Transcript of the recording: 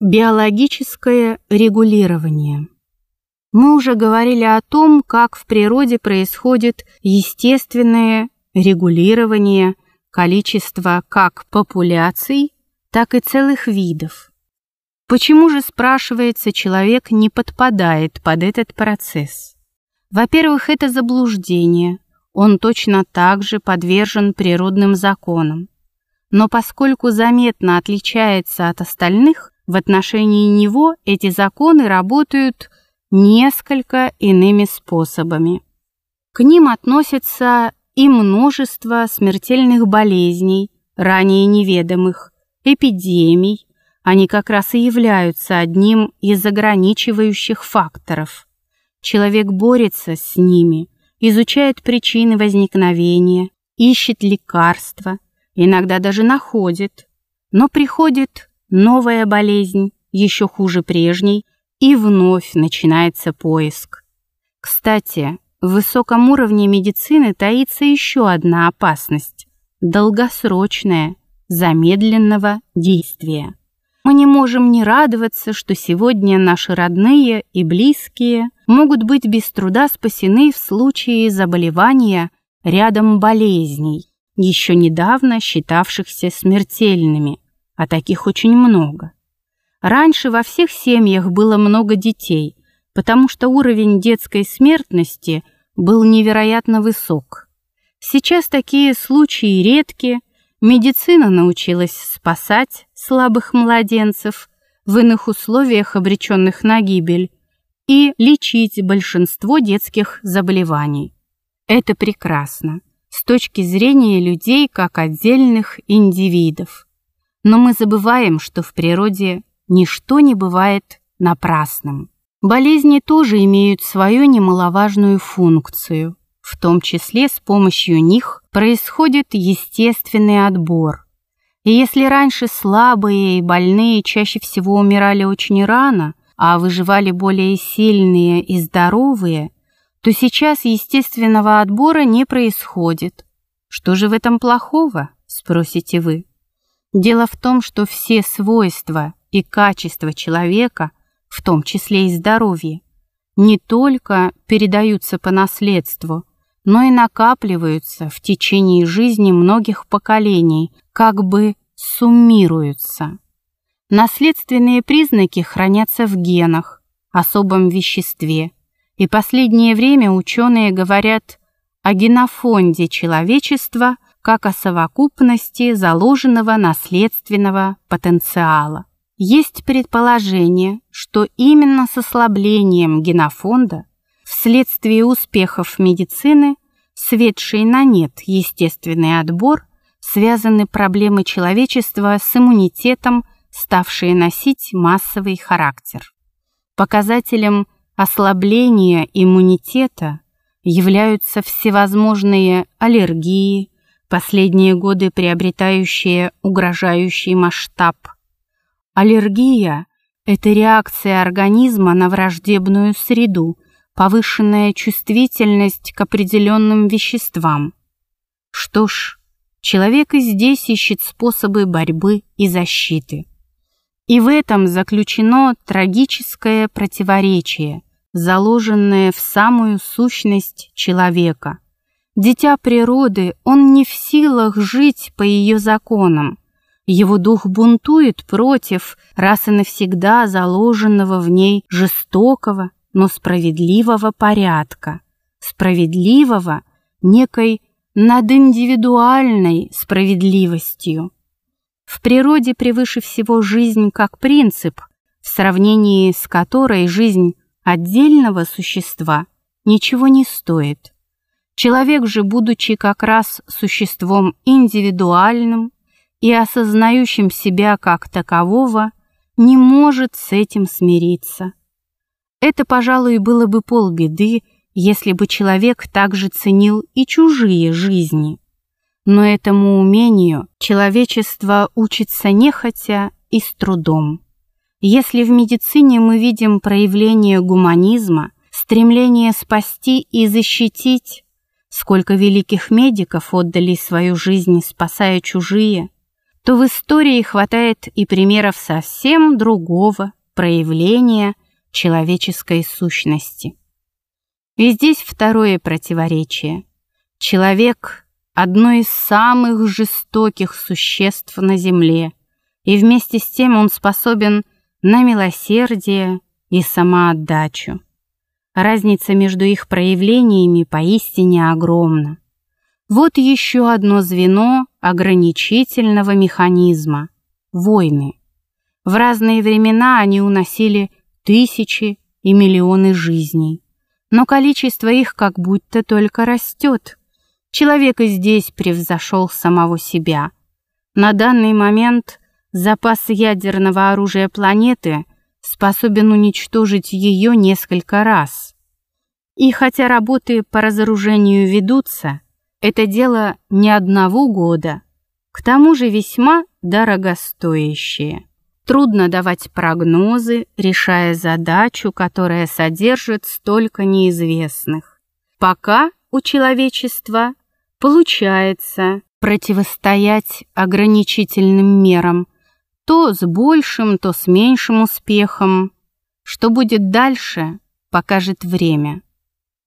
Биологическое регулирование. Мы уже говорили о том, как в природе происходит естественное регулирование количества как популяций, так и целых видов. Почему же, спрашивается, человек не подпадает под этот процесс? Во-первых, это заблуждение. Он точно так же подвержен природным законам. Но поскольку заметно отличается от остальных, в отношении него эти законы работают несколько иными способами. К ним относятся и множество смертельных болезней, ранее неведомых, эпидемий, они как раз и являются одним из ограничивающих факторов. Человек борется с ними, изучает причины возникновения, ищет лекарства, иногда даже находит, но приходит новая болезнь, еще хуже прежней, и вновь начинается поиск. Кстати, в высоком уровне медицины таится еще одна опасность – долгосрочная, замедленного действия. Мы не можем не радоваться, что сегодня наши родные и близкие могут быть без труда спасены в случае заболевания рядом болезней, еще недавно считавшихся смертельными – а таких очень много. Раньше во всех семьях было много детей, потому что уровень детской смертности был невероятно высок. Сейчас такие случаи редки, медицина научилась спасать слабых младенцев в иных условиях, обреченных на гибель, и лечить большинство детских заболеваний. Это прекрасно с точки зрения людей как отдельных индивидов. Но мы забываем, что в природе ничто не бывает напрасным. Болезни тоже имеют свою немаловажную функцию. В том числе с помощью них происходит естественный отбор. И если раньше слабые и больные чаще всего умирали очень рано, а выживали более сильные и здоровые, то сейчас естественного отбора не происходит. Что же в этом плохого, спросите вы? Дело в том, что все свойства и качества человека, в том числе и здоровье, не только передаются по наследству, но и накапливаются в течение жизни многих поколений, как бы суммируются. Наследственные признаки хранятся в генах, особом веществе, и последнее время ученые говорят о генофонде человечества – как о совокупности заложенного наследственного потенциала. Есть предположение, что именно с ослаблением генофонда вследствие успехов медицины, светшей на нет естественный отбор, связаны проблемы человечества с иммунитетом, ставшие носить массовый характер. Показателем ослабления иммунитета являются всевозможные аллергии, последние годы приобретающее угрожающий масштаб. Аллергия – это реакция организма на враждебную среду, повышенная чувствительность к определенным веществам. Что ж, человек и здесь ищет способы борьбы и защиты. И в этом заключено трагическое противоречие, заложенное в самую сущность человека – Дитя природы, он не в силах жить по ее законам. Его дух бунтует против раз и навсегда заложенного в ней жестокого, но справедливого порядка. Справедливого некой надиндивидуальной справедливостью. В природе превыше всего жизнь как принцип, в сравнении с которой жизнь отдельного существа ничего не стоит. Человек же, будучи как раз существом индивидуальным и осознающим себя как такового, не может с этим смириться. Это, пожалуй, было бы полбеды, если бы человек также ценил и чужие жизни. Но этому умению человечество учится нехотя и с трудом. Если в медицине мы видим проявление гуманизма, стремление спасти и защитить, Сколько великих медиков отдали свою жизнь, спасая чужие, то в истории хватает и примеров совсем другого проявления человеческой сущности. И здесь второе противоречие. Человек – одно из самых жестоких существ на Земле, и вместе с тем он способен на милосердие и самоотдачу. Разница между их проявлениями поистине огромна. Вот еще одно звено ограничительного механизма – войны. В разные времена они уносили тысячи и миллионы жизней, но количество их как будто только растет. Человек и здесь превзошел самого себя. На данный момент запас ядерного оружия планеты способен уничтожить ее несколько раз. И хотя работы по разоружению ведутся, это дело не одного года, к тому же весьма дорогостоящее. Трудно давать прогнозы, решая задачу, которая содержит столько неизвестных. Пока у человечества получается противостоять ограничительным мерам, то с большим, то с меньшим успехом. Что будет дальше, покажет время.